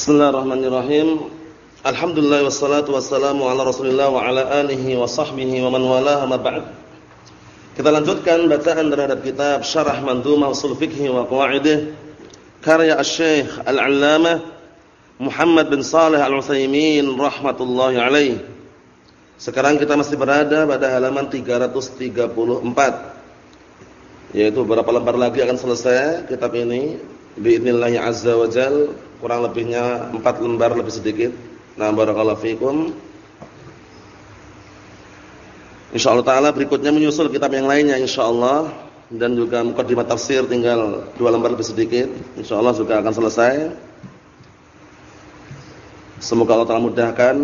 Bismillahirrahmanirrahim. Alhamdulillah wassalatu wassalamu ala Rasulillah wa ala alihi wa sahbihi wa man walaha ma ba'd. Kita lanjutkan bacaan terhadap kitab Syarah Mandhumah Ushul Fiqh wa Qawaidih karya Asy-Syaikh Al-'Allamah Muhammad bin Shalih Al-Utsaimin rahmatullahi alaih. Sekarang kita masih berada pada halaman 334. Yaitu beberapa lembar lagi akan selesai kitab ini biidznillah azza wa jalla kurang lebihnya 4 lembar lebih sedikit. Nah, barakallahu fikum. Insyaallah taala berikutnya menyusul kitab yang lainnya insyaallah dan juga mukadimah tafsir tinggal 2 lembar lebih sedikit. Insyaallah juga akan selesai. Semoga Allah taala mudahkan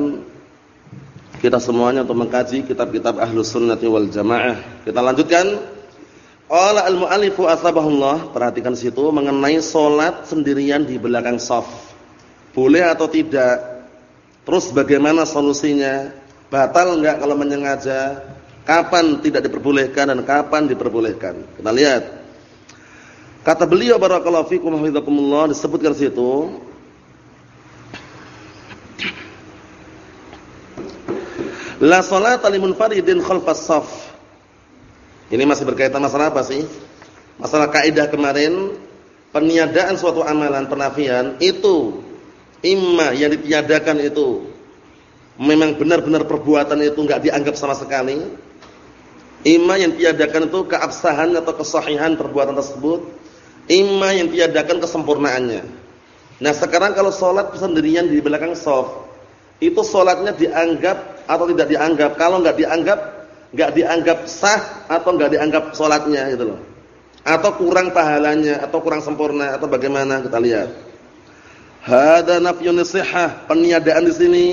kita semuanya untuk mengkaji kitab-kitab Ahlus Sunnah wal Jamaah. Kita lanjutkan Qala al-mu'allifu asbahullah, perhatikan situ mengenai salat sendirian di belakang shaf. Boleh atau tidak? Terus bagaimana solusinya? Batal enggak kalau menyengaja? Kapan tidak diperbolehkan dan kapan diperbolehkan? Kita lihat. Kata beliau barakallahu fikum hafizakumullah disebutkan situ La salata limunfaridin khalfas shaf ini masih berkaitan masalah apa sih? Masalah kaidah kemarin, peniadaan suatu amalan penafian itu imma yang ditiadakan itu memang benar-benar perbuatan itu enggak dianggap sama sekali. Imma yang tiadakan itu keabsahan atau kesahihan perbuatan tersebut. Imma yang tiadakan kesempurnaannya. Nah, sekarang kalau sholat sendirian di belakang shaf, itu sholatnya dianggap atau tidak dianggap? Kalau enggak dianggap nggak dianggap sah atau nggak dianggap sholatnya gitu loh. Atau kurang pahalanya atau kurang sempurna atau bagaimana kita lihat. Hada nafyun sihah, peniadaan di sini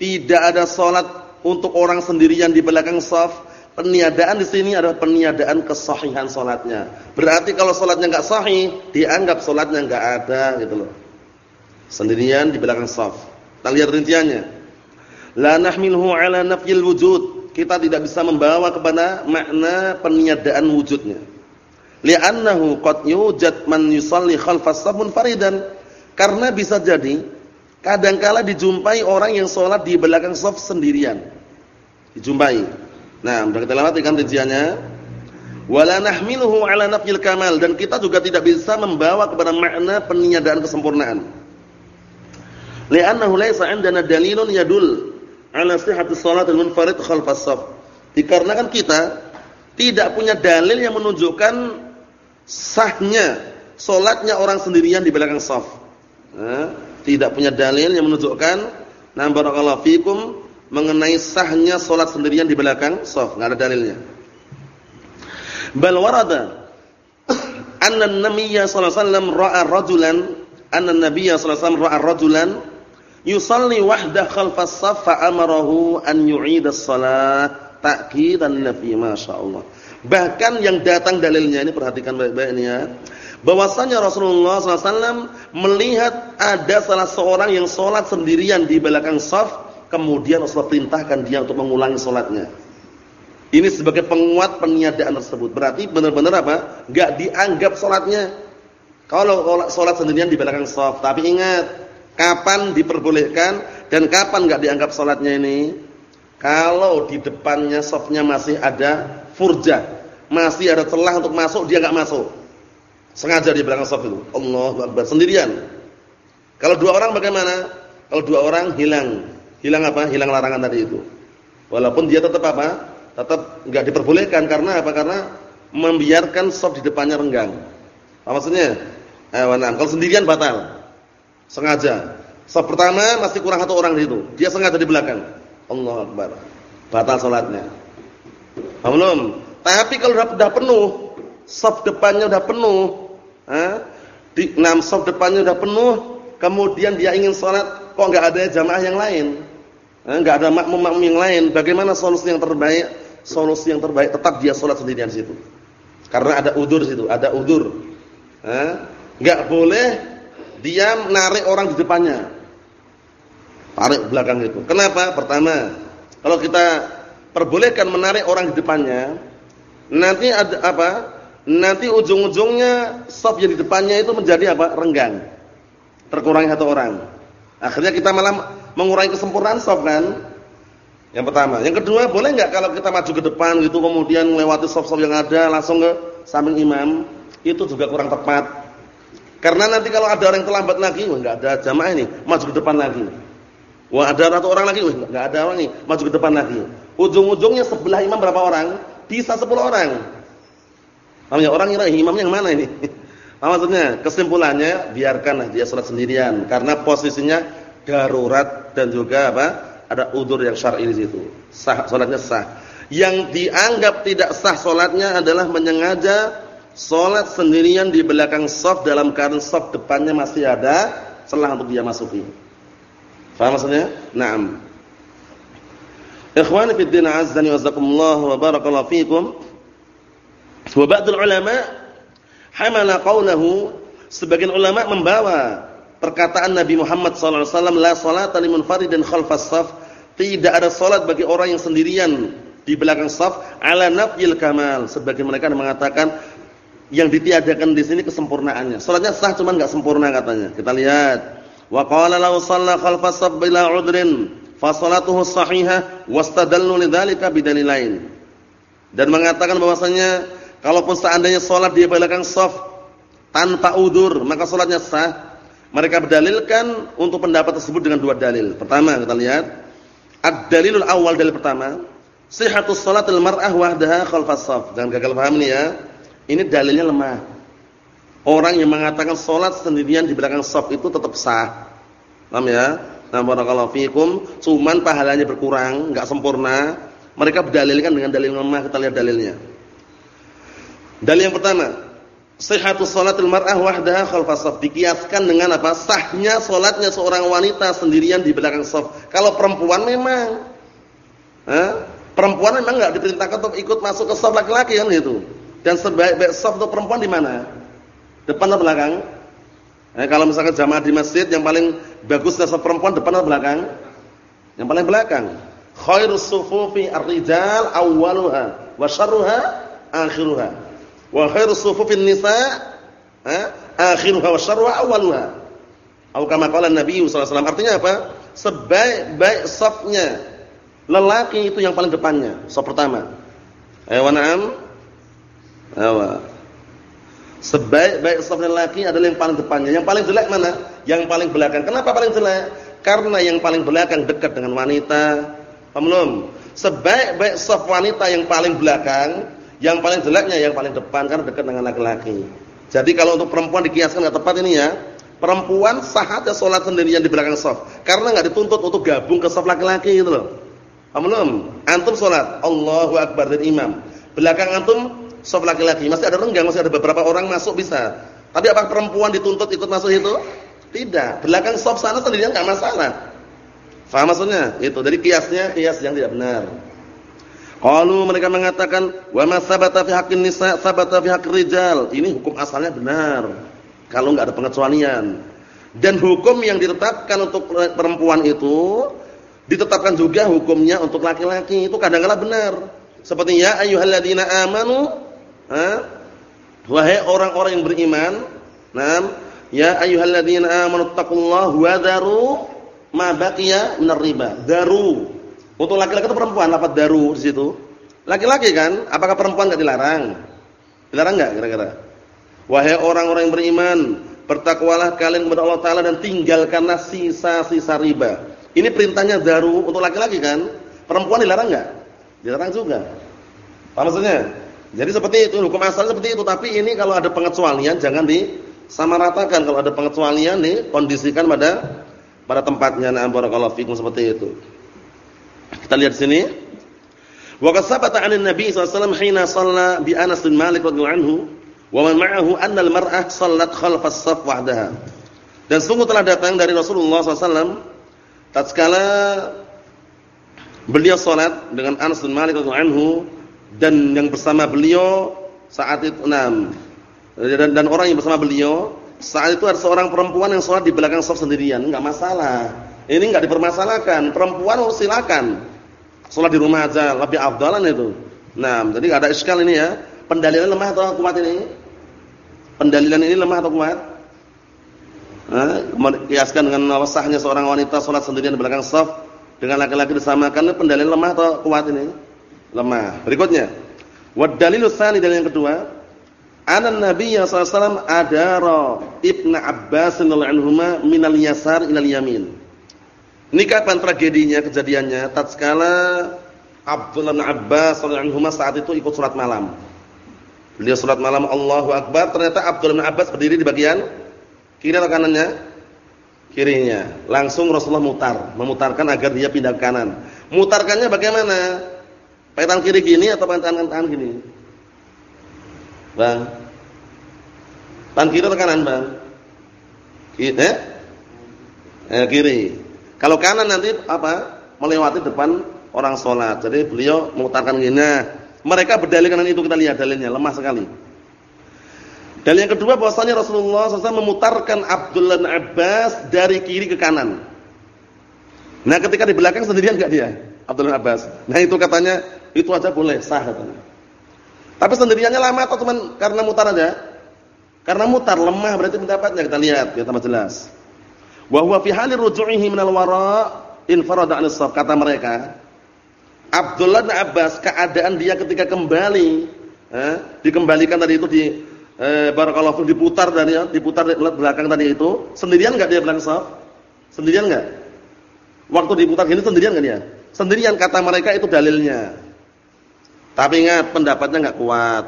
tidak ada sholat untuk orang sendirian di belakang shaf. Peniadaan di sini adalah peniadaan kesahihan sholatnya. Berarti kalau sholatnya nggak sahih, dianggap sholatnya nggak ada gitu loh. Sendirian di belakang shaf. Kita lihat rinciannya. La nahmilhu ala nafyil wujud kita tidak bisa membawa kepada makna peniadaan wujudnya. Li'annahu qad yujad man yusalli khalfas sabun faridan. Karena bisa jadi kadangkala dijumpai orang yang sholat di belakang shaf sendirian. Dijumpai. Nah, sudah kita lewati kan rinciannya. Wala nahmiluhu ala nafyil kamal dan kita juga tidak bisa membawa kepada makna peniadaan kesempurnaan. Li'annahu laisa 'indana dalilun yadul ala sihhatis salatil munfarid khalfas shaf. Dikarenakan kita tidak punya dalil yang menunjukkan sahnya salatnya orang sendirian di belakang shaf. Nah, tidak punya dalil yang menunjukkan na barakallahu fikum mengenai sahnya salat sendirian di belakang shaf, enggak ada dalilnya. Bal warada anna an-nabiyya sallallahu alaihi wasallam ra'a rajulan anna an-nabiyya sallallahu alaihi wasallam ra'a rajulan yusalli wahdah khalfas saf fa amarahu an yu'ida as-salat ta'kidan nafi masyaallah. Bahkan yang datang dalilnya ini perhatikan baik-baik ini ya. Bahwasanya Rasulullah SAW melihat ada salah seorang yang sholat sendirian di belakang saf, kemudian Rasulullah perintahkan dia untuk mengulangi sholatnya. Ini sebagai penguat peniadaan tersebut. Berarti benar-benar apa? Gak dianggap sholatnya. Kalau sholat sendirian di belakang saf. Tapi ingat, Kapan diperbolehkan dan kapan enggak dianggap salatnya ini? Kalau di depannya sofnya masih ada furjah, masih ada celah untuk masuk, dia enggak masuk. Sengaja di belakang sof itu. Allahu Akbar sendirian. Kalau dua orang bagaimana? Kalau dua orang hilang. Hilang apa? Hilang larangan tadi itu. Walaupun dia tetap apa? Tetap enggak diperbolehkan karena apa? Karena membiarkan sof di depannya renggang. Apa maksudnya? Eh, kalau sendirian batal. Sengaja. Saf pertama masih kurang satu orang di situ. Dia sengaja di belakang. Allah Akbar. Batal salatnya. Belum? Tapi kalau sudah, sudah penuh, saf depannya sudah penuh, eh? di enam saf depannya sudah penuh, kemudian dia ingin salat, kok enggak ada jamaah yang lain? Eh, ada makmum-makmum yang lain. Bagaimana solusi yang terbaik? Solusi yang terbaik tetap dia salat sendirian di situ. Karena ada udur di situ, ada udur. Eh? Boleh dia menarik orang di depannya. Tarik belakang itu. Kenapa? Pertama, kalau kita perbolehkan menarik orang di depannya, nanti ada apa? Nanti ujung-ujungnya saf yang di depannya itu menjadi apa? renggang. Terkurangi satu orang. Akhirnya kita malah mengurangi kesempurnaan saf kan? Yang pertama. Yang kedua, boleh nggak kalau kita maju ke depan gitu kemudian melewati saf-saf yang ada langsung ke samping imam? Itu juga kurang tepat. Karena nanti kalau ada orang yang terlambat lagi, wah enggak ada jamaah ini, maju ke depan lagi. Wah ada satu orang lagi, wah enggak ada orang ini, maju ke depan lagi. Ujung-ujungnya sebelah imam berapa orang? Bisa 10 orang. Namanya orang kira imam yang mana ini? Apa maksudnya? Kesimpulannya biarkanlah dia sholat sendirian karena posisinya darurat dan juga apa? Ada udur yang syar'i di situ. Sah sholatnya sah. Yang dianggap tidak sah sholatnya adalah menyengaja sholat sendirian di belakang shaf dalam keadaan shaf depannya masih ada celah untuk dia masuki. Faham maksudnya? Naam. Ikhwani fi din azza wa jazakumullah wa barakallahu fikum. Wa ba'dul ulama hamala qawlahu sebagian ulama membawa perkataan Nabi Muhammad sallallahu alaihi wasallam la salata liman faridin khalfas saf tidak ada salat bagi orang yang sendirian di belakang saf ala nafyil kamal sebagian mereka mengatakan yang ditiadakan di sini kesempurnaannya salatnya sah cuman enggak sempurna katanya kita lihat wa qala law shalla khalfas saf bila udrin fa salatuhu sahihah wastadallu lidzalika bidalilain dan mengatakan bahwasanya Kalaupun seandainya sholat di belakang soft tanpa udur, maka sholatnya sah. Mereka berdalilkan untuk pendapat tersebut dengan dua dalil. Pertama kita lihat, ad-dalilul awal dalil pertama, sihhatus sholatil mar'ah wahdaha khalfas shaf. Jangan gagal paham ini ya. Ini dalilnya lemah. Orang yang mengatakan sholat sendirian di belakang shaf itu tetap sah. Paham ya? Nah, barakallahu fikum, cuman pahalanya berkurang, enggak sempurna. Mereka berdalilkan dengan dalil lemah, kita lihat dalilnya. Dalil yang pertama, sihhatus salatil mar'ah wahdaha khalfas shaf dikiaskan dengan apa? Sahnya salatnya seorang wanita sendirian di belakang shaf. Kalau perempuan memang eh, perempuan memang enggak diperintahkan untuk ikut masuk ke shaf laki-laki kan gitu. Dan sebaik-baik shaf untuk perempuan di mana? Depan atau belakang? Eh, kalau misalkan jamaah di masjid yang paling bagus shaf perempuan depan atau belakang? Yang paling belakang. Khairus sufufi ar-rijal awwaluha wa syarruha akhiruha. Wa khairu sufufin nisa akhiruha wa syarruha awwaluha. Atau kama qala Nabi sallallahu alaihi artinya apa? Sebaik-baik safnya lelaki itu yang paling depannya, saf pertama. Ayo na'am. Ayo. Sebaik-baik saf lelaki adalah yang paling depannya. Yang paling jelek mana? Yang paling belakang. Kenapa paling jelek? Karena yang paling belakang dekat dengan wanita. Paham belum? Sebaik-baik saf wanita yang paling belakang yang paling jeleknya yang paling depan karena dekat dengan laki-laki. Jadi kalau untuk perempuan dikiaskan enggak tepat ini ya. Perempuan sah aja salat sendirian di belakang shaf karena enggak dituntut untuk gabung ke shaf laki-laki gitu loh. Paham? Antum salat, Allahu akbar dan imam. Belakang antum shaf laki-laki, masih ada renggang, masih ada beberapa orang masuk bisa. Tapi apa perempuan dituntut ikut masuk itu? Tidak. Belakang shaf sana sendirian enggak masalah. Faham maksudnya? Itu. Jadi kiasnya kias yang tidak benar. Qalu mereka mengatakan wa ma sabata fi haqqin nisa sabata fi haqqir rijal. Ini hukum asalnya benar. Kalau enggak ada pengecualian. Dan hukum yang ditetapkan untuk perempuan itu ditetapkan juga hukumnya untuk laki-laki. Itu kadang-kala benar. Seperti ya ayyuhalladzina amanu? Wahai orang-orang yang beriman, nam ya ayyuhalladzina amanu taqullaha wa daru ma baqiya minar riba. Daru untuk laki-laki itu perempuan, lafaz daru di situ. Laki-laki kan, apakah perempuan enggak dilarang? Dilarang enggak kira-kira? Wahai orang-orang yang beriman, bertakwalah kalian kepada Allah taala dan tinggalkanlah sisa-sisa riba. Ini perintahnya daru untuk laki-laki kan? Perempuan dilarang enggak? Dilarang juga. Apa maksudnya? Jadi seperti itu, hukum asal seperti itu, tapi ini kalau ada pengecualian jangan disamaratakan. Kalau ada pengecualian nih, kondisikan pada pada tempatnya. Nah, barakallahu fikum seperti itu. Kita lihat sini. Wa qad sabata 'an Nabi sallallahu alaihi wasallam hina bi Anas bin Malik radhiyallahu anhu wa man ma'ahu anna al-mar'ah shallat khalfa as-saff wahdaha. Dan sungguh telah datang dari Rasulullah SAW tatkala beliau salat dengan Anas bin Malik radhiyallahu anhu dan yang bersama beliau saat itu enam dan, dan orang yang bersama beliau saat itu ada seorang perempuan yang salat di belakang saf sendirian, enggak masalah. Ini enggak dipermasalahkan, perempuan silakan. Sholat di rumah aja lebih afdalan itu. Nah, jadi ada iskal ini ya. Pendalilan lemah atau kuat ini? Pendalilan ini lemah atau kuat? kiaskan dengan sahnya seorang wanita sholat sendirian di belakang saf dengan laki-laki disamakan pendalilan lemah atau kuat ini? Lemah. Berikutnya, wad dalilu tsani dalil yang kedua, anna Nabi sallallahu alaihi wasallam adara Ibnu Abbas radhiyallahu anhuma minal yasar ilal yamin. Ini kapan tragedinya, kejadiannya? Tatkala Abdullah bin Abbas radhiyallahu anhuma saat itu ikut salat malam. Beliau salat malam Allahu Akbar, ternyata Abdullah bin Abbas berdiri di bagian Kiri atau kanannya? Kirinya. Langsung Rasulullah mutar, memutarkan agar dia pindah ke kanan. Mutarkannya bagaimana? Pakai tangan kiri gini atau pakai tangan kanan gini? Bang. Tangan kiri atau kanan, Bang? Kiri, eh? eh kiri. Kalau kanan nanti apa? Melewati depan orang sholat. Jadi beliau memutarkan gini. Nah, mereka berdalil kanan itu kita lihat dalilnya, lemah sekali. Dan yang kedua bahwasanya Rasulullah SAW memutarkan Abdullah bin Abbas dari kiri ke kanan. Nah ketika di belakang sendirian enggak dia? Abdullah bin Abbas. Nah itu katanya itu aja boleh sah katanya. Tapi sendiriannya lama atau cuma karena mutar aja? Karena mutar lemah berarti pendapatnya kita lihat ya tambah jelas. Wa huwa fi hali ruju'ihi minal wara infarada 'an kata mereka. Abdullah bin Abbas keadaan dia ketika kembali eh, dikembalikan tadi itu di eh, barakallahu diputar dari diputar di belakang tadi itu, sendirian enggak dia belakang saf? Sendirian enggak? Waktu diputar gini sendirian enggak dia? Sendirian kata mereka itu dalilnya. Tapi ingat pendapatnya enggak kuat.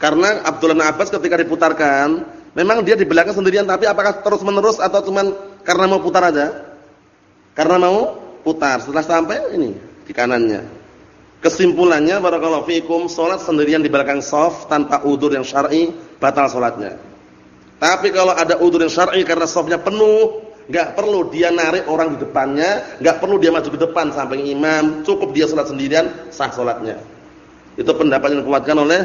Karena Abdullah bin Abbas ketika diputarkan, memang dia di belakang sendirian tapi apakah terus-menerus atau cuman karena mau putar aja? Karena mau putar setelah sampai ini di kanannya. Kesimpulannya barakallahu fikum salat sendirian di belakang shaf tanpa udur yang syar'i batal salatnya. Tapi kalau ada udur yang syar'i karena shafnya penuh, enggak perlu dia narik orang di depannya, enggak perlu dia maju ke depan samping imam, cukup dia salat sendirian sah salatnya. Itu pendapat yang dikuatkan oleh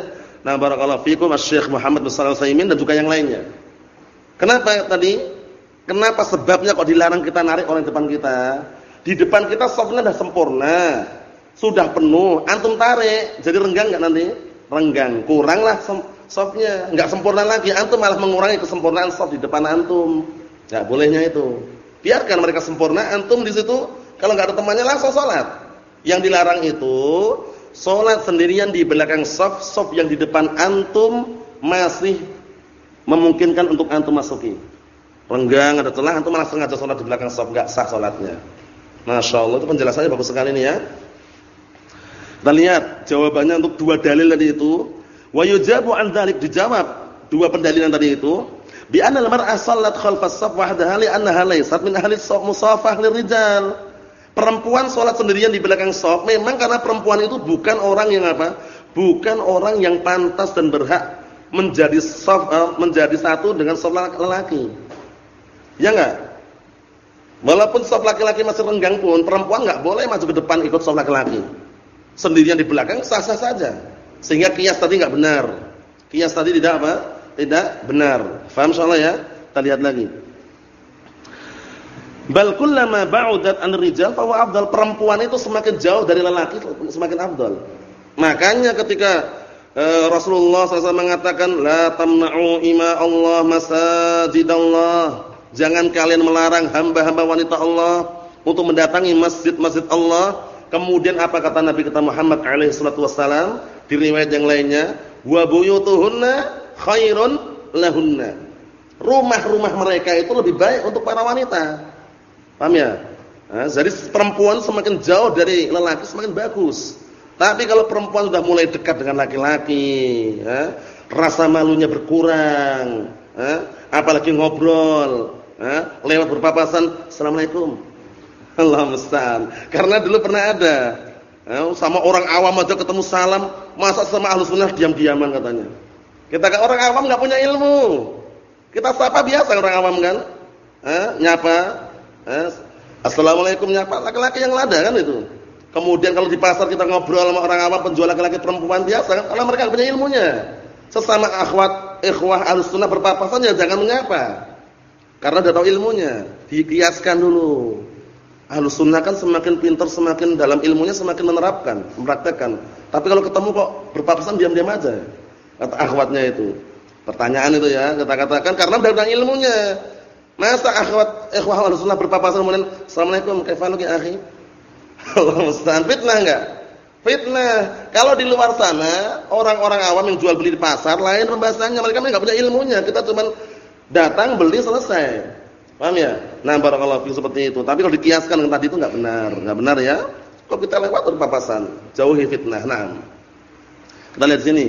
Nah barakallahu fikum Asy-Syaikh Muhammad bin Shalih dan juga yang lainnya. Kenapa tadi? Kenapa sebabnya kok dilarang kita narik orang di depan kita? Di depan kita shafnya sudah sempurna sudah penuh, antum tarik, jadi renggang enggak nanti? Renggang. Kuranglah softnya, enggak sempurna lagi. Antum malah mengurangi kesempurnaan soft di depan antum. Enggak bolehnya itu. Biarkan mereka sempurna, antum di situ kalau enggak ada temannya langsung salat. Yang dilarang itu salat sendirian di belakang soft yang di depan antum masih memungkinkan untuk antum masuki. Renggang ada celah, antum malah sengaja salat di belakang soft, enggak sah salatnya. Masya Allah itu penjelasannya bagus sekali nih ya. Kita lihat jawabannya untuk dua dalil tadi itu. Wa yujabu an dzalik dijawab dua pendalilan tadi itu bi anna al-mar'a sallat khalfas saf wahdaha li annaha laysat min ahli musafah lirijal. Perempuan salat sendirian di belakang shaf memang karena perempuan itu bukan orang yang apa? Bukan orang yang pantas dan berhak menjadi shaf uh, menjadi satu dengan shaf laki-laki. Ya enggak? Walaupun shaf laki-laki masih renggang pun perempuan enggak boleh maju ke depan ikut shaf laki-laki sendirian di belakang sah-sah saja. Sehingga kias tadi enggak benar. Kias tadi tidak apa? Tidak benar. Faham insyaallah ya? Kita lihat lagi. Bal kullama ba'udat an rijal fa afdal. Perempuan itu semakin jauh dari lelaki semakin afdal. Makanya ketika uh, Rasulullah SAW mengatakan la tamna'u ima Allah masajidallah. Jangan kalian melarang hamba-hamba wanita Allah untuk mendatangi masjid-masjid Allah Kemudian apa kata Nabi kita Muhammad alaihi salatu wasallam di riwayat yang lainnya, wa buyutuhunna khairun lahunna. Rumah-rumah mereka itu lebih baik untuk para wanita. Paham ya? Nah, jadi perempuan semakin jauh dari lelaki semakin bagus. Tapi kalau perempuan sudah mulai dekat dengan laki-laki, ya, rasa malunya berkurang, ya, apalagi ngobrol, ya, lewat berpapasan, assalamualaikum, Allah. Karena dulu pernah ada ya, sama orang awam aja ketemu salam, masa sama ahlu sunnah diam-diaman katanya. Kita kan orang awam nggak punya ilmu. Kita sapa biasa orang awam kan, eh, nyapa, eh, assalamualaikum nyapa, laki-laki yang lada kan itu. Kemudian kalau di pasar kita ngobrol sama orang awam penjual laki-laki perempuan biasa kan, karena mereka punya ilmunya. Sesama akhwat, ikhwah sunnah berpapasan ya jangan menyapa. Karena sudah tahu ilmunya, dikiaskan dulu. Ahlu sunnah kan semakin pintar, semakin dalam ilmunya semakin menerapkan, mempraktekkan. Tapi kalau ketemu kok berpapasan diam-diam aja. Kata akhwatnya itu. Pertanyaan itu ya, kita katakan karena dalam ilmunya. Masa akhwat ikhwah Rasulullah berpapasan kemudian Assalamualaikum kaifanuki akhi? Allah musta'an fitnah enggak? Fitnah. Kalau di luar sana orang-orang awam yang jual beli di pasar lain pembahasannya mereka enggak punya ilmunya. Kita cuma datang beli selesai. Paham ya? Nah, barakallahu fi seperti itu. Tapi kalau dikiaskan dengan tadi itu enggak benar. Enggak benar ya. Kalau kita lewat berpapasan, jauhi fitnah. Nah. Kita lihat sini.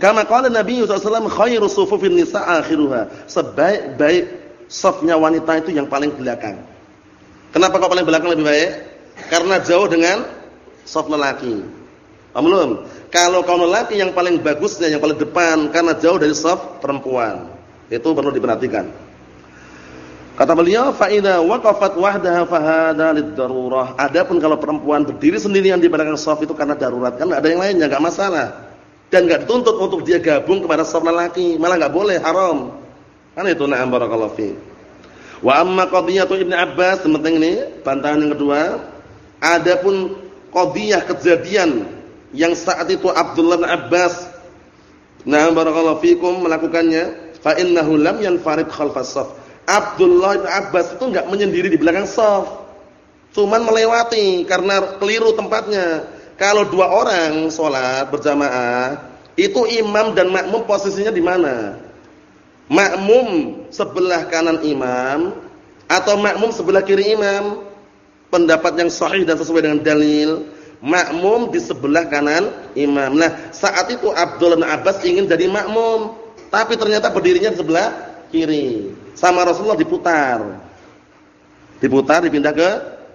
Kama qala Nabi sallallahu alaihi wasallam khairu sufufin nisa akhiruha. Sebaik-baik safnya wanita itu yang paling belakang. Kenapa kok paling belakang lebih baik? Karena jauh dengan saf lelaki. Paham belum? Kalau kaum lelaki yang paling bagusnya yang paling depan karena jauh dari saf perempuan. Itu perlu diperhatikan. Kata beliau, fa idza waqafat wahdaha fa. Adapun kalau perempuan berdiri sendirian di belakang saf itu karena darurat, kan ada yang lainnya enggak masalah. Dan enggak dituntut untuk dia gabung kepada saf lelaki, malah enggak boleh, haram. Kan itu na'am barakallahu fi. Wa amma qadhiyatu Ibnu Abbas, penting ini bantahan yang kedua. Adapun qadhiyah kejadian yang saat itu Abdullah bin Abbas na'am barakallahu fikum melakukannya, fa innahu lam yanfarid khalfas saf. Abdullah bin Abbas itu enggak menyendiri di belakang saf. Cuman melewati karena keliru tempatnya. Kalau dua orang sholat berjamaah, itu imam dan makmum posisinya di mana? Makmum sebelah kanan imam atau makmum sebelah kiri imam? Pendapat yang sahih dan sesuai dengan dalil makmum di sebelah kanan imam. Nah saat itu Abdullah bin Abbas ingin jadi makmum tapi ternyata berdirinya di sebelah kiri. Sama Rasulullah diputar. Diputar dipindah ke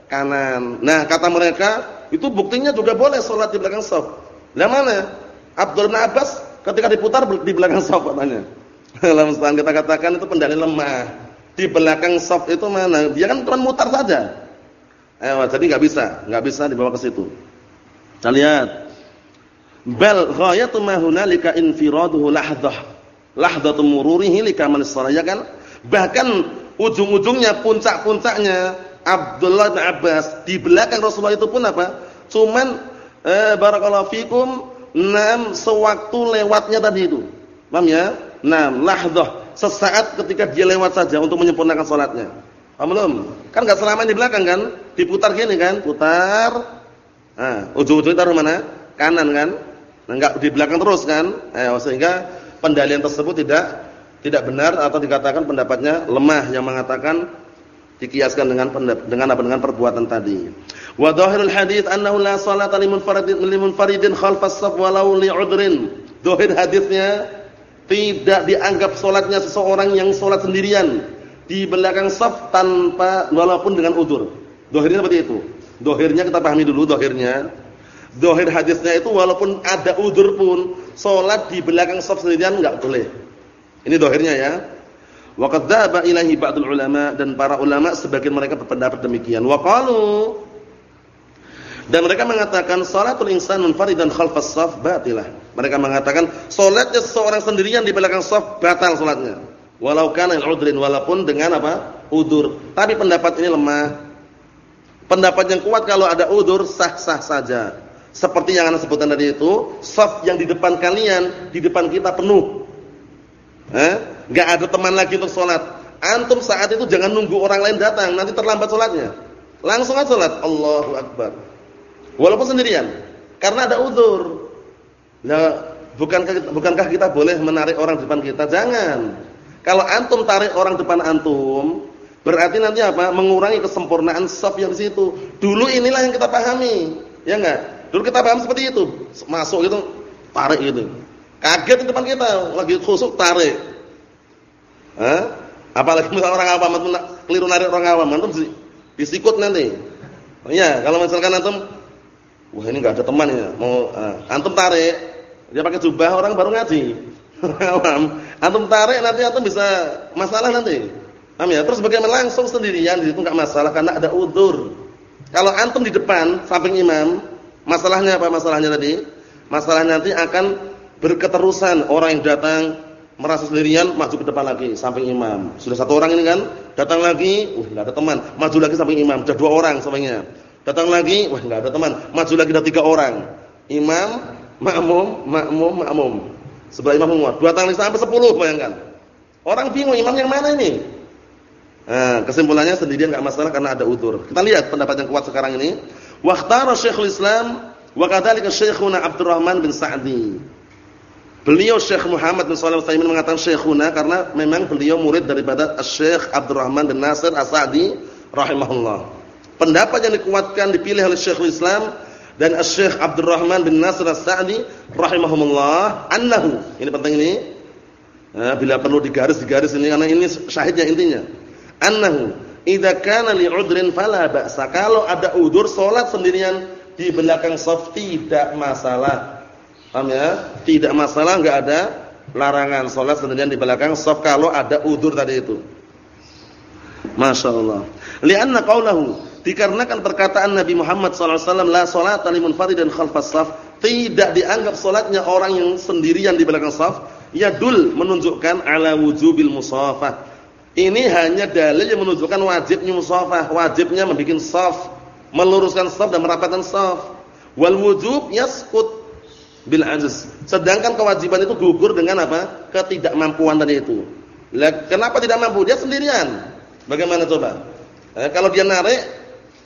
kanan. Nah kata mereka itu buktinya juga boleh sholat di belakang saf nah mana? Abdullah bin Abbas ketika diputar di belakang saf katanya dalam mustahil kita katakan itu pendalil lemah. Di belakang soft itu mana? Dia kan cuma mutar saja. Eh, jadi nggak bisa, nggak bisa dibawa ke situ. Kita lihat. Bal ghayatu ma hunalika infiraduhu lahdah. Lahdatu mururihi likamal ya kan? Bahkan ujung-ujungnya puncak-puncaknya Abdullah bin Abbas di belakang Rasulullah itu pun apa? Cuman eh, barakallahu fikum enam sewaktu lewatnya tadi itu. Paham ya? Nah, lahdah, sesaat ketika dia lewat saja untuk menyempurnakan salatnya. Paham belum? Kan enggak selama di belakang kan? Diputar gini kan? Putar. Nah, ujung-ujungnya taruh mana? Kanan kan? Nah, enggak di belakang terus kan? Eh, sehingga pendalian tersebut tidak tidak benar atau dikatakan pendapatnya lemah yang mengatakan dikiaskan dengan dengan apa dengan perbuatan tadi. Wa dhahirul hadits annahu la salata limun faridin limun faridin khalfas saf walau li'udrin. Dhahir hadisnya tidak dianggap solatnya seseorang yang solat sendirian di belakang saf tanpa walaupun dengan udur. Dohirnya seperti itu. Dohirnya kita pahami dulu dohirnya. Dohir hadisnya itu walaupun ada udur pun solat di belakang saf sendirian enggak boleh. Ini dohirnya ya. Waqad dhaba ilahi ba'dul ulama dan para ulama sebagian mereka berpendapat demikian. Wa qalu dan mereka mengatakan salatul insan munfaridan khalfas shaf batilah. Mereka mengatakan salatnya seseorang sendirian di belakang shaf batal salatnya. Walau kana udrin walaupun dengan apa? udur. Tapi pendapat ini lemah. Pendapat yang kuat kalau ada udur sah-sah saja. Seperti yang Anda sebutkan tadi itu, shaf yang di depan kalian, di depan kita penuh. Eh? Enggak ada teman lagi untuk salat. Antum saat itu jangan nunggu orang lain datang, nanti terlambat salatnya. Langsung aja salat. Allahu akbar. Walaupun sendirian. Karena ada uzur. Nah, bukankah bukankah kita boleh menarik orang depan kita? Jangan. Kalau antum tarik orang depan antum, berarti nanti apa? Mengurangi kesempurnaan saf yang di situ. Dulu inilah yang kita pahami. Ya enggak? Dulu kita paham seperti itu. Masuk gitu, tarik gitu. Kaget di depan kita, lagi khusuk tarik. Hah? Apalagi misalnya orang awam keliru narik orang awam, antum disikut nanti. Iya, kalau misalkan antum Wah ini nggak ada teman ya. Mau uh, antum tarik, dia pakai jubah orang baru ngaji. antum tarik nanti antum bisa masalah nanti. Paham ya? Terus bagaimana langsung sendirian di situ enggak masalah karena ada udzur. Kalau antum di depan samping imam, masalahnya apa masalahnya tadi? Masalah nanti akan berketerusan orang yang datang merasa sendirian maju ke depan lagi samping imam. Sudah satu orang ini kan, datang lagi, uh enggak ada teman, maju lagi samping imam, sudah dua orang sampingnya. Datang lagi, wah enggak ada teman. Maju lagi ada tiga orang. Imam, makmum, makmum, makmum. Sebelah imam semua. Dua tangan sampai sepuluh bayangkan. Orang bingung imam yang mana ini? Nah, kesimpulannya sendirian enggak masalah karena ada udzur. Kita lihat pendapat yang kuat sekarang ini. Waqtara Syekhul Islam wa kadzalika Syekhuna Abdurrahman bin Sa'di. Beliau Syekh Muhammad bin Shalih Al-Utsaimin mengatakan Syekhuna karena memang beliau murid daripada Syekh Abdurrahman bin Nasir As-Sa'di rahimahullah. Pendapat yang dikuatkan dipilih oleh Syekhul Islam dan Syekh Abdurrahman bin Nasir As-Sa'di rahimahumullah annahu. Ini penting ini. Nah, bila perlu digaris digaris ini karena ini syahidnya intinya annahu idza kana li'udrin fala ba'sa. Kalau ada udur salat sendirian di belakang shaf tidak masalah. Paham ya? Tidak masalah, enggak ada larangan salat sendirian di belakang shaf kalau ada udur tadi itu. Masya Allah. Lianna qaulahu dikarenakan perkataan Nabi Muhammad SAW la salata limun faridan khalfas shaf tidak dianggap salatnya orang yang sendirian di belakang shaf yadul menunjukkan ala wujubil musafah ini hanya dalil yang menunjukkan wajibnya musafah, wajibnya membuat shaf, meluruskan shaf dan merapatkan shaf. Wal wujub yaskut bil ajz. Sedangkan kewajiban itu gugur dengan apa? Ketidakmampuan tadi itu. Kenapa tidak mampu? Dia sendirian. Bagaimana coba? Eh, kalau dia narik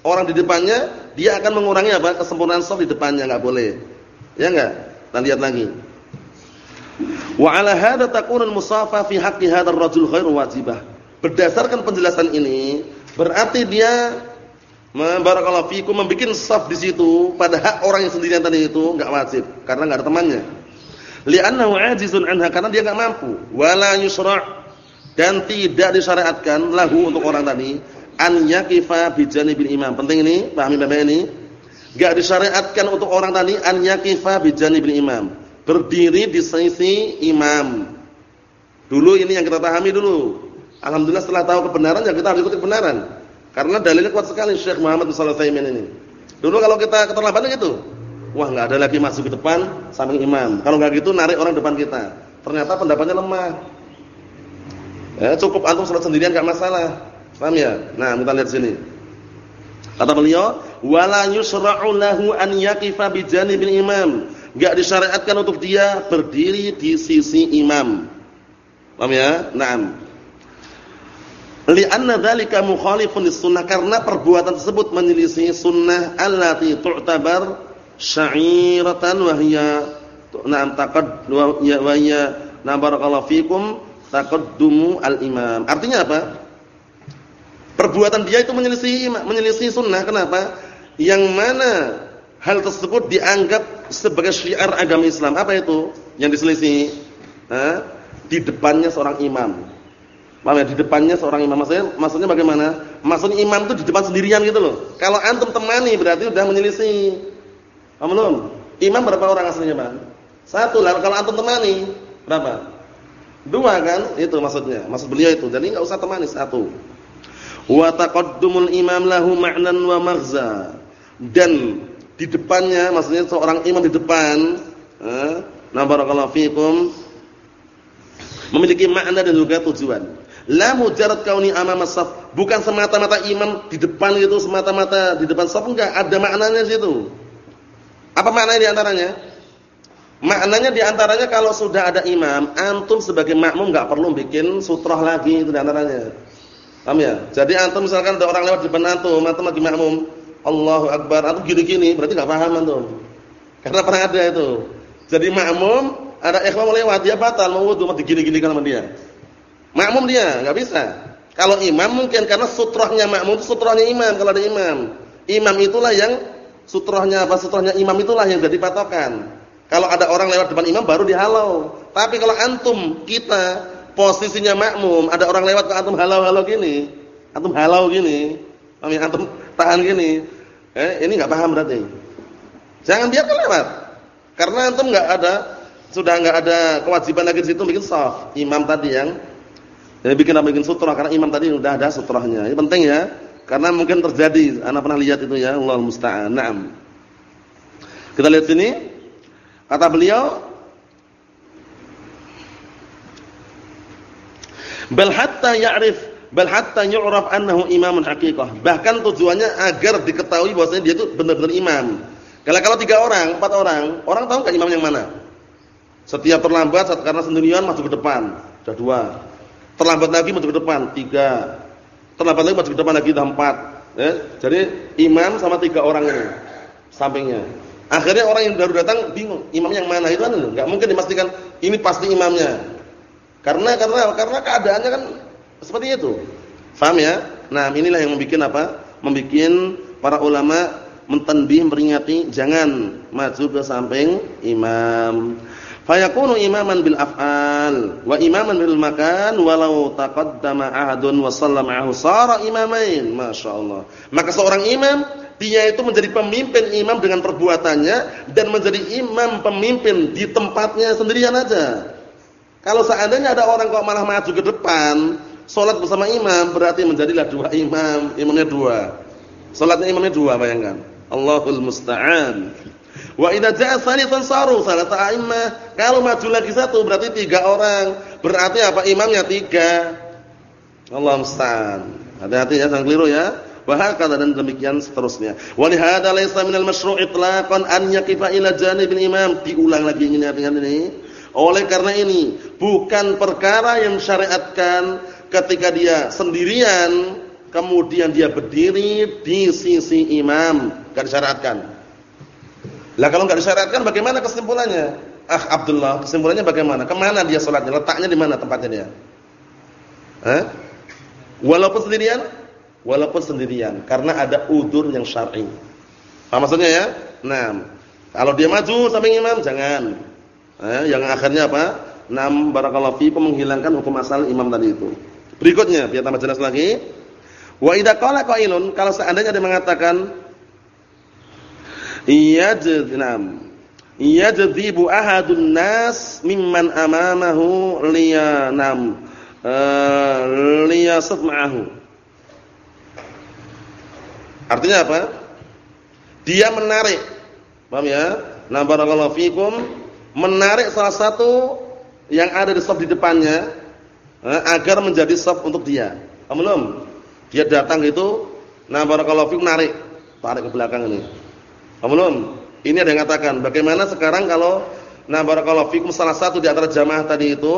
orang di depannya, dia akan mengurangi apa? Kesempurnaan shaf di depannya enggak boleh. Ya enggak? Kita lihat lagi. Wa ala hadha takunu al-musafa fi haqqi hadzal rajul ghairu wajibah. Berdasarkan penjelasan ini, berarti dia barakallahu fikum membuat saf di situ pada hak orang yang sendirian tadi itu enggak wajib karena enggak ada temannya. Li'annahu 'ajizun anha karena dia enggak mampu. Wala yusra' dan tidak disyariatkan lahu untuk orang tadi an yaqifa bi janibil imam. Penting ini, pahami Bapak ini. Enggak disyariatkan untuk orang tadi an yaqifa bi janibil imam. Berdiri di sisi imam. Dulu ini yang kita pahami dulu. Alhamdulillah setelah tahu kebenaran ya kita harus ikuti kebenaran. Karena dalilnya kuat sekali Syekh Muhammad bin Shalih ini. Dulu kalau kita keterlambatan gitu, wah nggak ada lagi masuk ke depan samping imam. Kalau nggak gitu narik orang depan kita. Ternyata pendapatnya lemah. Ya, cukup antum salat sendirian enggak masalah. Paham ya? Nah, kita lihat sini. Kata beliau, wala yusra'u lahu an yaqifa bi janibil imam. Enggak disyariatkan untuk dia berdiri di sisi imam. Paham ya? Naam li'anna dzalika mukhalifun lis-sunnah karena perbuatan tersebut menyelisih sunnah allati tu'tabar sya'iratan wa hiya na'am taqad wa hiya na barakallahu fikum taqaddumu al-imam. Artinya apa? Perbuatan dia itu menyelisih menyelisih sunnah. Kenapa? Yang mana hal tersebut dianggap sebagai syiar agama Islam. Apa itu? Yang diselisih? Ha? Di depannya seorang imam. Paham ya? Di depannya seorang imam. Maksudnya, maksudnya bagaimana? Maksudnya imam itu di depan sendirian gitu loh. Kalau antum temani berarti sudah menyelisih. Paham? Imam berapa orang aslinya, Pak? Satu lah. Kalau antum temani berapa? Dua kan? Itu maksudnya. Maksud beliau itu. Jadi enggak usah temani satu. Wa taqaddumul imam lahu ma'nan wa maghza. Dan di depannya maksudnya seorang imam di depan, eh, na barakallahu fikum memiliki makna dan juga tujuan. La mujarrad kauni amama saf, bukan semata-mata imam di depan itu semata-mata di depan saf enggak, ada maknanya situ. Apa maknanya di antaranya? Maknanya di antaranya kalau sudah ada imam, antum sebagai makmum enggak perlu bikin sutroh lagi itu di antaranya. Paham ya? Jadi antum misalkan ada orang lewat di depan antum, antum lagi makmum, Allahu akbar, antum gini-gini, berarti enggak paham antum. Karena pernah ada itu. Jadi makmum ada ikhwan lewat dia batal mau wudu, mati gini-gini kan sama dia. Makmum dia, enggak bisa. Kalau imam mungkin karena sutrohnya makmum itu sutrohnya imam kalau ada imam. Imam itulah yang sutrohnya apa sutrohnya imam itulah yang jadi patokan. Kalau ada orang lewat depan imam baru dihalau. Tapi kalau antum kita posisinya makmum, ada orang lewat ke antum halau-halau gini. Antum halau gini. Amin ya? antum tahan gini. Eh, ini enggak paham berarti. Jangan biarkan lewat. Karena antum enggak ada sudah enggak ada kewajiban lagi di situ bikin saf. Imam tadi yang jadi bikin apa bikin sutra karena imam tadi sudah ada sutrahnya. Ini penting ya. Karena mungkin terjadi, anak pernah lihat itu ya, Allah musta'an. Kita lihat sini. Kata beliau, bal hatta ya'rif bal hatta yu'raf annahu imamun haqiqah. Bahkan tujuannya agar diketahui bahwasanya dia itu benar-benar imam. Kalau kalau tiga orang, empat orang, orang tahu enggak imam yang mana? Setiap terlambat karena sendirian masuk ke depan, sudah dua. Terlambat lagi masuk ke depan, tiga. terlambat lagi maju ke depan lagi dah empat. Ya. Jadi imam sama tiga orang ini sampingnya. Akhirnya orang yang baru datang bingung, imam yang mana itu kan enggak mungkin dipastikan ini pasti imamnya. Karena karena karena keadaannya kan seperti itu. Faham ya? Nah, inilah yang membuat apa? Membuat para ulama mentanbih peringati jangan maju ke samping imam. Fayakunu imaman bil af'al wa imaman bil makan walau taqaddama ahadun wa sallama ma'ahu sara imamain. Masyaallah. Maka seorang imam dia itu menjadi pemimpin imam dengan perbuatannya dan menjadi imam pemimpin di tempatnya sendirian aja. Kalau seandainya ada orang kok malah maju ke depan, sholat bersama imam berarti menjadilah dua imam, imamnya dua. Sholatnya imamnya dua, bayangkan. Allahul musta'an. Wa idza ja'a tsalitsαν saru salata a'immah. Kalau maju lagi satu berarti tiga orang. Berarti apa? Imamnya tiga. Allah musta'an. Hati-hati ya jangan keliru ya. Wahakala dan demikian seterusnya. Walihada laysa minal masyru' itlaqan an yaqifa ila janibil imam. Diulang lagi ini ingat ini. Oleh karena ini bukan perkara yang syariatkan ketika dia sendirian kemudian dia berdiri di sisi imam, enggak disyariatkan. Lah kalau enggak disyariatkan bagaimana kesimpulannya? Ah Abdullah, kesimpulannya bagaimana? Ke mana dia sholatnya? Letaknya di mana tempatnya dia? Eh? Walaupun sendirian? walaupun sendirian karena ada udur yang syar'i. Apa maksudnya ya? Nah, kalau dia maju samping imam jangan. Eh, yang akhirnya apa? Nam barakallahu fiikum menghilangkan hukum asal imam tadi itu. Berikutnya biar tambah jelas lagi. Wa idza qala qailun kalau seandainya dia mengatakan yajnam yajdzibu ahadun nas mimman amamahu liyanam uh, liyasaf ma'ahu Artinya apa? Dia menarik. Paham ya? Nah, barakallahu fikum menarik salah satu yang ada di saf di depannya eh, agar menjadi saf untuk dia. Belum? Dia datang itu, nah barakallahu fikum narik, tarik ke belakang ini. Belum? Ini ada yang mengatakan, bagaimana sekarang kalau nah barakallahu salah satu di antara jamaah tadi itu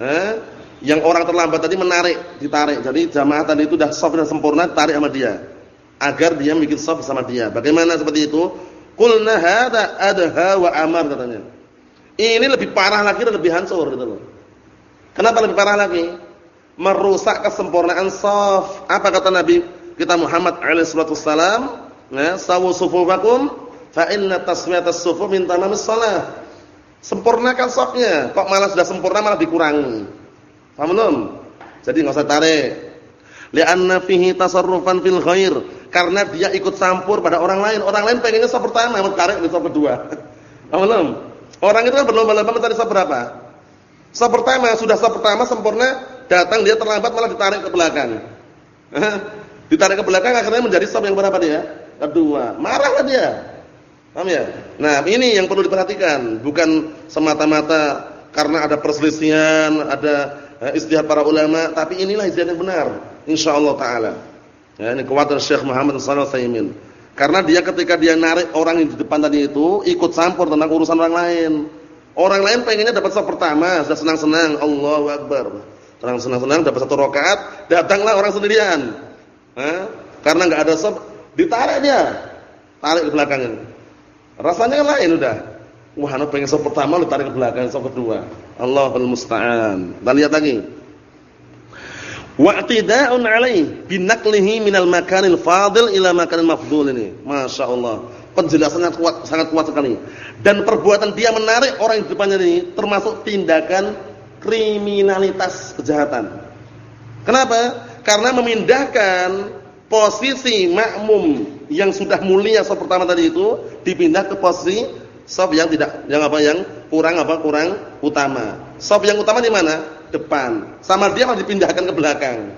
eh, yang orang terlambat tadi menarik, ditarik. Jadi jamaah tadi itu sudah saf dan sempurna, tarik sama dia agar dia bikin shaf bersama dia. Bagaimana seperti itu? Qulna hadza adha wa amar katanya. Ini lebih parah lagi dan lebih hancur gitu loh. Kenapa lebih parah lagi? Merusak kesempurnaan shaf. Apa kata Nabi kita Muhammad alaihi salatu wasalam? Ya, sawu sufufakum fa inna tasmiyatas sufuf min tamamis shalah. Sempurnakan shafnya. Kok malah sudah sempurna malah dikurangi. Paham belum? Jadi enggak usah tarik. Li'anna fihi tasarrufan fil khair karena dia ikut campur pada orang lain. Orang lain pengennya sop pertama, mau tarik di sop kedua. Paham Orang itu kan berlomba-lomba mencari sop berapa? Pertama sudah sop pertama sempurna, datang dia terlambat malah ditarik ke belakang. ditarik ke belakang akhirnya menjadi sop yang berapa dia? Kedua. Marahlah dia. Paham ya? Nah, ini yang perlu diperhatikan, bukan semata-mata karena ada perselisihan, ada eh, istihad para ulama, tapi inilah istihad yang benar insyaallah taala. Ya, ini kuwatir Syekh Muhammad sallallahu alaihi wasallam. Karena dia ketika dia narik orang yang di depan tadi itu ikut campur tentang urusan orang lain. Orang lain pengennya dapat saf pertama, sudah senang-senang, Allahu akbar. Orang senang-senang dapat satu rakaat, datanglah orang sendirian. Karena enggak ada saf, ditarik dia. Tarik ke belakang. Rasanya kan lain udah. Wah, anu pengen saf pertama lu tarik ke belakang saf kedua. Allahul musta'an. Kita lihat lagi wa'tida'un 'alaihi binaqlihi minal makanil fadil ila makanil mafdul ini. Masya Allah. Penjelasannya kuat, sangat kuat sekali. Dan perbuatan dia menarik orang di depannya ini termasuk tindakan kriminalitas kejahatan. Kenapa? Karena memindahkan posisi makmum yang sudah mulia sop pertama tadi itu dipindah ke posisi sop yang tidak yang apa yang kurang apa kurang utama. Sop yang utama di mana? Depan. Sama dia malah dipindahkan ke belakang.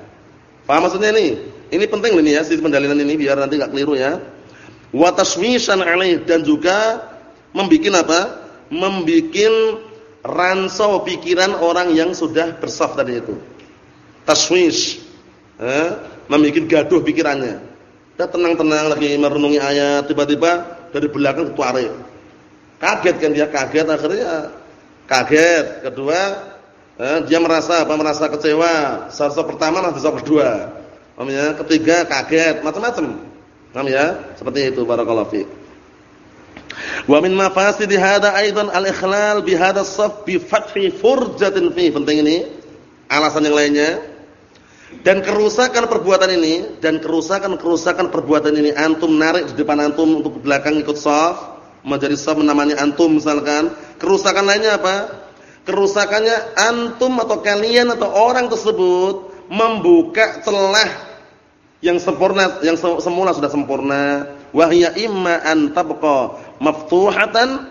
Paham maksudnya ini? Ini penting ini ya, sisi pendalilan ini biar nanti enggak keliru ya. Wa tasmishan alaih dan juga membikin apa? Membikin ransau pikiran orang yang sudah bersaf tadi itu. Taswish. Eh, membikin gaduh pikirannya. Dia tenang-tenang lagi merenungi ayat, tiba-tiba dari belakang ditarik. Kaget kan dia, kaget akhirnya kaget. Kedua, Eh, dia merasa apa? Merasa kecewa. Safar pertama safar kedua. Paham ya? Ketiga kaget, macam-macam. Paham ya? Seperti itu barakallahu fiik. Wa min mafasidi hadza aidan al-ikhlal bi hadha as-saff bi fathi furjatin fi. Penting ini. Alasan yang lainnya. Dan kerusakan perbuatan ini dan kerusakan-kerusakan perbuatan ini antum narik di depan antum untuk belakang ikut saf, menjadi saf namanya antum misalkan. Kerusakan lainnya apa? Kerusakannya antum atau kalian atau orang tersebut membuka celah yang sempurna yang semula sudah sempurna. Wahya imma an tabqa maftuhatan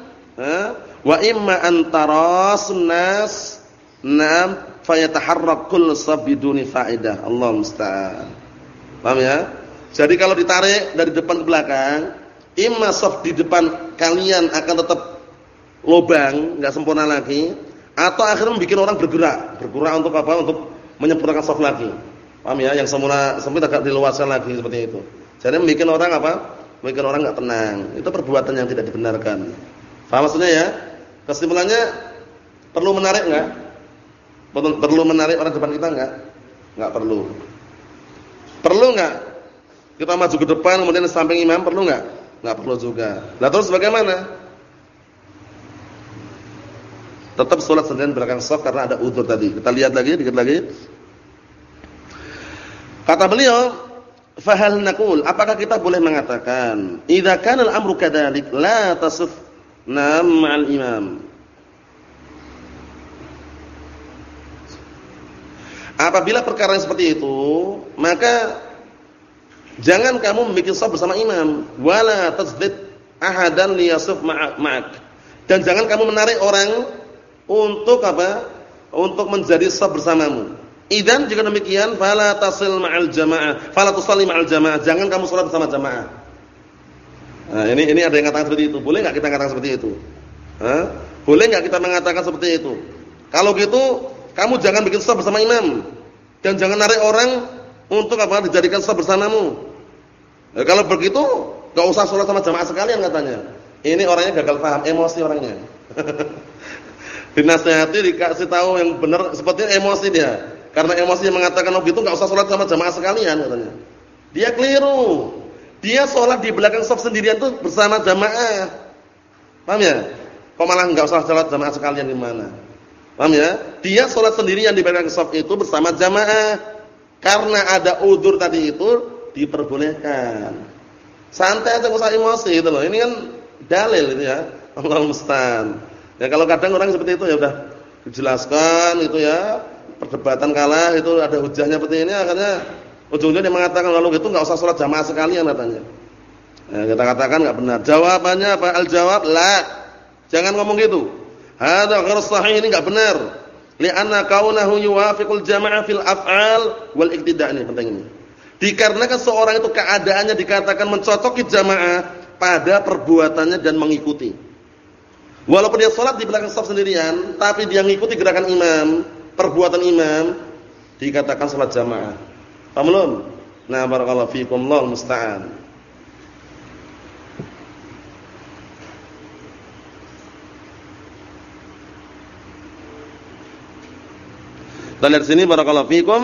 wa imma an tarasun nas nam fayataharrak kull sabiduni faidah. Allah musta'an. Paham ya? Jadi kalau ditarik dari depan ke belakang imma saf di depan kalian akan tetap lobang enggak sempurna lagi atau akhirnya membuat orang bergerak bergerak untuk apa untuk menyempurnakan soft lagi. Paham ya? Yang semula sempit agak diluaskan lagi seperti itu. Jadi membuat orang apa? Membuat orang enggak tenang. Itu perbuatan yang tidak dibenarkan. Paham maksudnya ya? Kesimpulannya perlu menarik enggak? Perlu menarik orang depan kita enggak? Enggak perlu. Perlu enggak? Kita maju ke depan kemudian samping imam perlu enggak? Enggak perlu juga. Lah terus bagaimana? Tetap sholat sendirian belakang saf karena ada udzur tadi. Kita lihat lagi, dikit lagi. Kata beliau, "Fahal naqul, apakah kita boleh mengatakan, idza al-amru kadzalik la tasuf nam ma'al imam?" Apabila perkara seperti itu, maka jangan kamu membuat saf bersama imam, wala tasdid ahadan liyasuf ma'ak. Dan jangan kamu menarik orang untuk apa? Untuk menjadi saf bersamamu. Idan jika demikian fala tasil ma'al jamaah, fala tusalli ma'al jamaah. Jangan kamu salat bersama jamaah. Nah, ini ini ada yang katakan seperti itu. Boleh enggak kita katakan seperti itu? Hah? Boleh enggak kita mengatakan seperti itu? Kalau gitu, kamu jangan bikin saf bersama imam. Dan jangan narik orang untuk apa? dijadikan saf bersamamu. Nah, kalau begitu, enggak usah salat sama jamaah sekalian katanya. Ini orangnya gagal paham, emosi orangnya. dinasihati dikasih tahu yang benar sepertinya emosi dia. Karena emosi yang mengatakan oh itu nggak usah sholat sama jamaah sekalian katanya. Dia keliru. Dia sholat di belakang saf sendirian tuh bersama jamaah. Paham ya? Kok malah nggak usah sholat jamaah sekalian gimana? Paham ya? Dia sholat sendirian di belakang saf itu bersama jamaah. Karena ada udur tadi itu diperbolehkan. Santai aja usah emosi itu loh. Ini kan dalil itu ya. Allah musta'an Ya kalau kadang orang seperti itu ya udah dijelaskan itu ya, perdebatan kalah itu ada hujahnya seperti ini akhirnya ujungnya dia mengatakan kalau gitu enggak usah sholat jamaah sekalian katanya. Ya, kita katakan enggak benar. Jawabannya apa? Al-jawab la. Jangan ngomong gitu. Hadza ghair sahih ini enggak benar. Li'anna kaunahu yuwafiqul jamaah fil af'al wal iqtida' ini penting ini. Dikarenakan seorang itu keadaannya dikatakan mencocoki jamaah pada perbuatannya dan mengikuti. Walaupun dia sholat di belakang saf sendirian, tapi dia mengikuti gerakan imam, perbuatan imam, dikatakan sholat jamaah. Paham belum? Nah, barakallahu fiikum, Allah musta'an. Kita lihat sini barakallahu fiikum.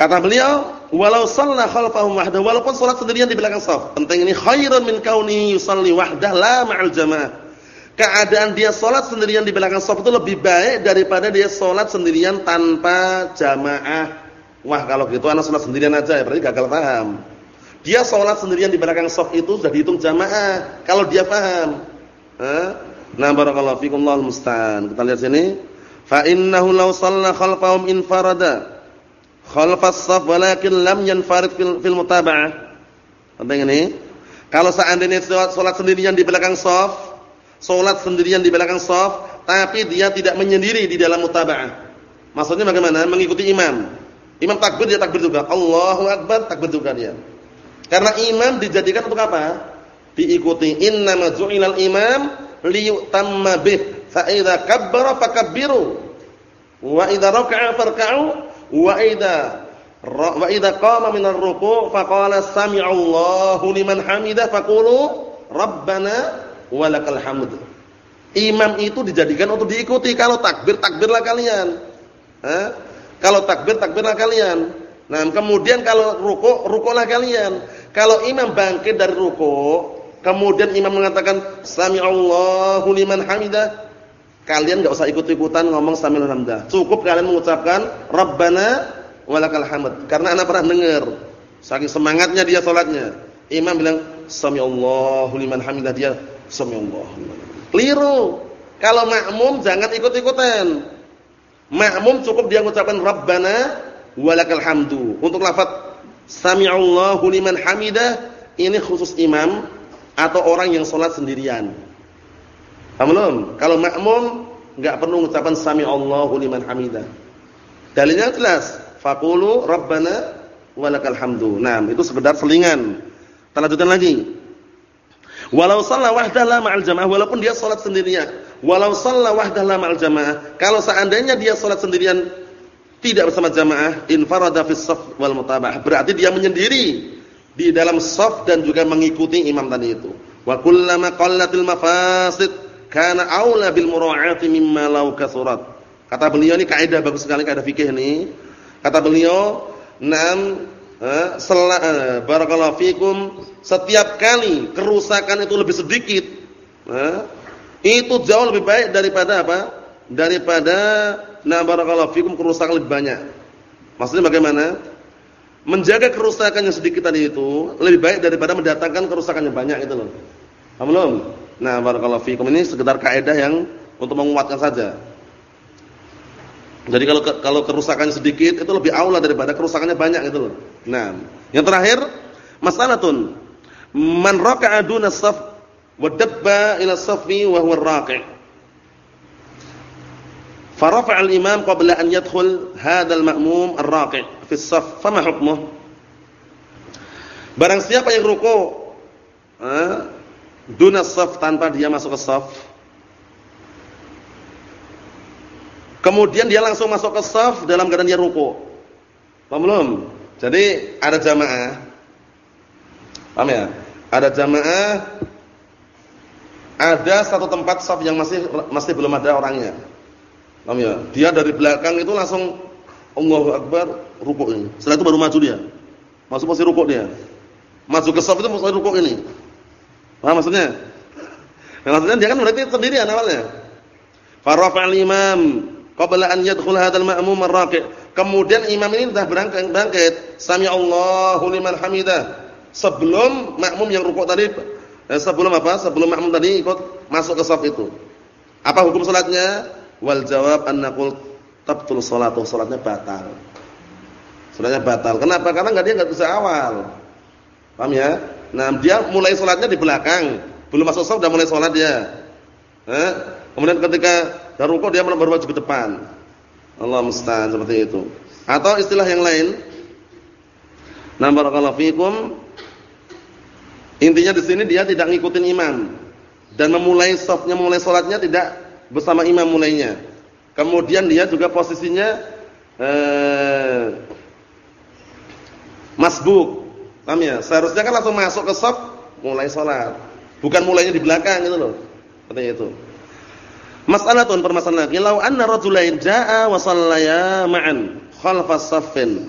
Kata beliau, walau shalla khalfahum wahda walaupun salat sendirian di belakang saf. Penting ini khairun min kauni yusalli wahdah la ma'al jamaah. Keadaan dia salat sendirian di belakang saf itu lebih baik daripada dia salat sendirian tanpa jamaah. Wah kalau gitu anak salat sendirian aja ya berarti gagal paham. Dia salat sendirian di belakang saf itu sudah dihitung jamaah kalau dia paham. Nah barakallahu fikum Allahul musta'an. Kita lihat sini. Fa innahu law shalla khalfahum infarada khalfas saf walakin lam yanfarid fil, fil mutaba'ah. Penting ini. Kalau seandainya salat sendirian di belakang saf, salat sendirian di belakang saf, tapi dia tidak menyendiri di dalam mutaba'ah. Maksudnya bagaimana? Mengikuti imam. Imam takbir dia takbir juga. Allahu akbar takbir juga dia. Karena imam dijadikan untuk apa? Diikuti. Innama ju'ilal imam liyutamma bih. Fa idza kabbara fakabbiru. Wa idza raka'a farka'u Wa idza wa idza qama min ar-ruku' faqala sami'allahu liman hamidah faqulu rabbana walakal hamd. Imam itu dijadikan untuk diikuti. Kalau takbir takbirlah kalian. Eh? Kalau takbir, takbirlah kalian. Nah, kemudian kalau ruku, rukulah kalian. Kalau imam bangkit dari ruku, kemudian imam mengatakan sami Allahu liman hamidah, kalian enggak usah ikut-ikutan ngomong sami hamidah. Cukup kalian mengucapkan rabbana walakal hamd. Karena anak pernah dengar saking semangatnya dia salatnya. Imam bilang sami Allahu liman hamidah dia sami Allahu. Keliru. Kalau makmum jangan ikut-ikutan. Makmum cukup dia mengucapkan Rabbana walakal hamdu. Untuk lafaz Sami'allahu liman hamidah ini khusus imam atau orang yang sholat sendirian. Paham Kalau makmum enggak perlu mengucapkan Sami'allahu liman hamidah. Dalilnya jelas. Faqulu Rabbana walakal hamdu. Nah, itu sekedar selingan. Kita lanjutkan lagi. Walau shalla wahdahu ma'al jamaah walaupun dia salat sendirian. Walau shalla wahdahu ma'al jamaah, kalau seandainya dia salat sendirian tidak bersama jamaah, infarada fis shaf wal mutaba'ah. Berarti dia menyendiri di dalam shaf dan juga mengikuti imam tadi itu. Wa kullama qallatil mafasid kana aula bil mura'ati mimma law kasurat. Kata beliau ini kaidah bagus sekali kaidah fikih ini. Kata beliau, "Nam eh, eh, barakallahu fikum setiap kali kerusakan itu lebih sedikit eh, itu jauh lebih baik daripada apa? Daripada na barakallahu fikum kerusakan lebih banyak. Maksudnya bagaimana? Menjaga kerusakan yang sedikit tadi itu lebih baik daripada mendatangkan kerusakan yang banyak itu loh. Paham nah barakallahu fikum ini sekedar kaidah yang untuk menguatkan saja jadi kalau kalau kerusakannya sedikit itu lebih aula daripada kerusakannya banyak gitu loh. Nah, yang terakhir masalatun man raka'a duna saf wa dabba ila safi wa huwa raqi'. Farafa'a al-imam qabla an yadkhul hadha al-ma'mum ar-raqi' fi as-saf, fama hukmuh? Barang siapa yang ruku' eh, duna saf tanpa dia masuk ke saf Kemudian dia langsung masuk ke saf dalam keadaan dia ruku. Paham belum? Jadi ada jamaah. Paham ya? Ada jamaah ada satu tempat saf yang masih masih belum ada orangnya. Paham ya? Dia dari belakang itu langsung Allahu Akbar ruku ini. Setelah itu baru maju dia. Masuk masih ruku dia. Maju ke saf itu masih ruku ini. Paham maksudnya? Nah, maksudnya dia kan berarti sendirian awalnya. Farafa'al imam qabla an yadkhul hadzal ma'mum ar-raqi'. Kemudian imam ini sudah berangkat bangkit, sami Allahu liman hamidah. Sebelum makmum yang rukuk tadi eh, sebelum apa? Sebelum makmum tadi ikut masuk ke saf itu. Apa hukum salatnya? Wal jawab annaqul tabtul salatu, salatnya batal. Salatnya batal. Kenapa? Karena enggak dia enggak bisa awal. Paham ya? Nah, dia mulai salatnya di belakang, belum masuk saf udah mulai salat dia. Eh? Kemudian ketika dan rukuk dia baru maju ke depan. Allah musta'an seperti itu. Atau istilah yang lain. Nah barakallahu fikum. Intinya di sini dia tidak ngikutin imam dan memulai safnya memulai salatnya tidak bersama imam mulainya. Kemudian dia juga posisinya eh, masbuk. Paham ya? Seharusnya kan langsung masuk ke saf mulai salat. Bukan mulainya di belakang gitu loh. Seperti itu. Mas'alatun permasalahan lagi, law anna rajulain jaa'a wa sallaya ma'an khalfas saffin.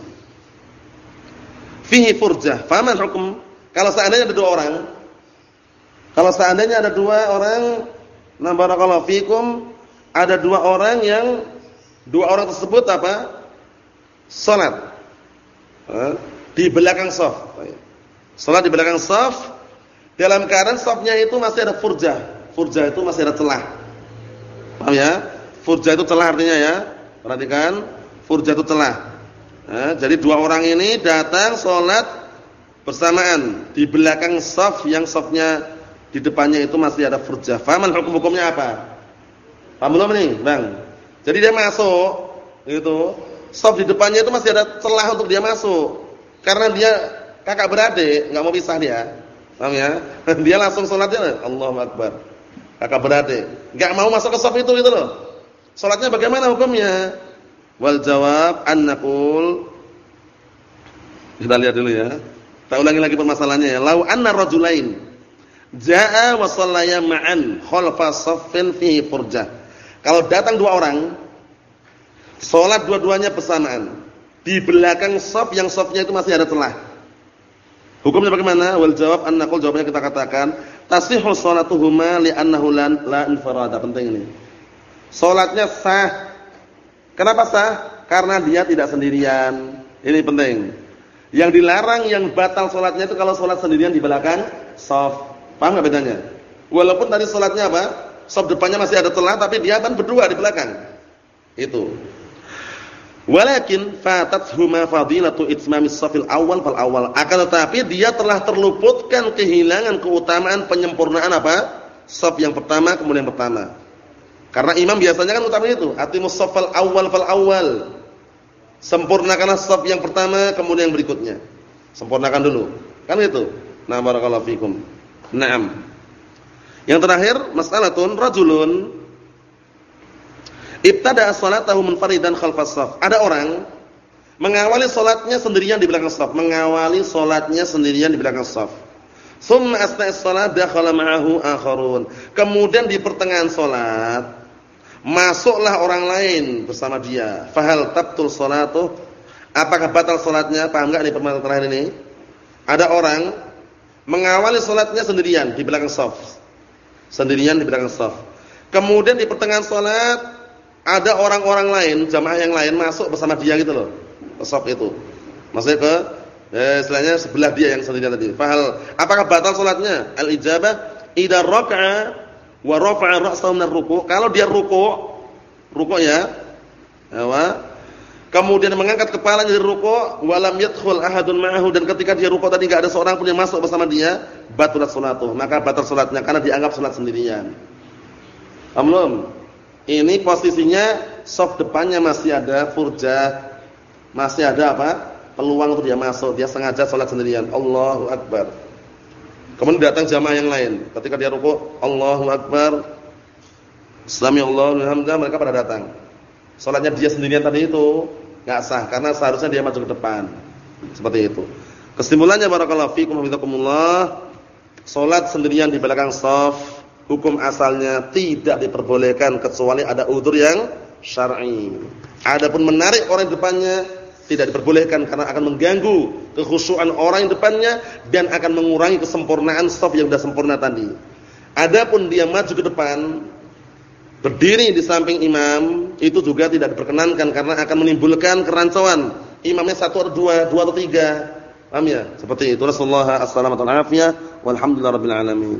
Fihi furjah. Faman hukum? Kalau seandainya ada dua orang, kalau seandainya ada dua orang, na barakallahu fikum, ada dua orang yang dua orang tersebut apa? Salat. Di belakang saf. Salat di belakang saf dalam keadaan safnya itu masih ada furjah. Furjah itu masih ada celah Paham ya? Furja itu celah artinya ya. Perhatikan, furja itu celah. Nah, jadi dua orang ini datang sholat bersamaan di belakang saf yang safnya di depannya itu masih ada furja. Fahaman hukum-hukumnya apa? Paham belum nih, Bang? Jadi dia masuk itu, saf di depannya itu masih ada celah untuk dia masuk. Karena dia kakak beradik, enggak mau pisah dia. Paham ya? Dia langsung sholatnya Allahu Akbar kakak beradik. Enggak mau masuk ke saf itu gitu loh. Salatnya bagaimana hukumnya? Wal jawab an naqul Kita lihat dulu ya. Kita ulangi lagi permasalahannya ya. Lau anna rajulain jaa wa shallaya ma'an khalfa saffin fihi furjah. Kalau datang dua orang Salat dua-duanya bersamaan. Di belakang saf yang safnya itu masih ada celah. Hukumnya bagaimana? Wal jawab annaqul jawabnya kita katakan tasihhu salatuhuma li'annahu la infirada. Penting ini. Salatnya sah. Kenapa sah? Karena dia tidak sendirian. Ini penting. Yang dilarang yang batal salatnya itu kalau salat sendirian di belakang saf. Paham enggak bedanya? Walaupun tadi salatnya apa? Saf depannya masih ada celah tapi dia kan berdua di belakang. Itu. Walakin fatathuma fadilatu itmamis safil awal fal awal. Akan tetapi dia telah terluputkan kehilangan keutamaan penyempurnaan apa? Saf yang pertama kemudian yang pertama. Karena imam biasanya kan utama itu, atimus safal awal fal awal. Sempurnakanlah saf yang pertama kemudian yang berikutnya. Sempurnakan dulu. Kan itu. Nah barakallahu fikum. Naam. Yang terakhir, mas'alatun rajulun Ibtada salatahu munfaridan khalfas shaf. Ada orang mengawali salatnya sendirian di belakang shaf, mengawali salatnya sendirian di belakang shaf. Tsumma asna'is salat dakhala ma'ahu akharun. Kemudian di pertengahan salat masuklah orang lain bersama dia. Fahal tabtul salatuh? Apakah batal salatnya? Paham enggak nih permasalahan terakhir ini? Ada orang mengawali salatnya sendirian di belakang shaf. Sendirian di belakang shaf. Kemudian di pertengahan salat ada orang-orang lain, jamaah yang lain masuk bersama dia gitu loh. Pesop itu. Maksudnya ke eh, istilahnya sebelah dia yang sendirian tadi. Fahal apakah batal salatnya? Al-ijabah idza raka'a wa rafa'a ra'sahu min ruku' Kalau dia ruku', ruku' ya. Ya, Kemudian mengangkat kepalanya dari ruku' wa lam yadkhul ahadun ma'ahu dan ketika dia ruku' tadi enggak ada seorang pun yang masuk bersama dia, batalat salatuh. Maka batal salatnya karena dianggap salat sendirian. Amlum. Ini posisinya soft depannya masih ada furja, masih ada apa? Peluang untuk dia masuk, dia sengaja sholat sendirian. Allahu akbar. Kemudian datang jamaah yang lain. Ketika dia rukuk, Allahu akbar. Sami Allahu hamdah, mereka pada datang. Salatnya dia sendirian tadi itu enggak sah karena seharusnya dia maju ke depan. Seperti itu. Kesimpulannya barakallahu fikum hafizakumullah. Salat sendirian di belakang shaf hukum asalnya tidak diperbolehkan kecuali ada udzur yang syar'i. Adapun menarik orang di depannya tidak diperbolehkan karena akan mengganggu kekhusyuan orang yang depannya dan akan mengurangi kesempurnaan shaf yang sudah sempurna tadi. Adapun dia maju ke depan berdiri di samping imam itu juga tidak diperkenankan karena akan menimbulkan kerancuan. Imamnya satu atau dua, dua atau tiga. Paham ya? Seperti itu. Rasulullah sallallahu alaihi wasallam. Walhamdulillahirabbil alamin.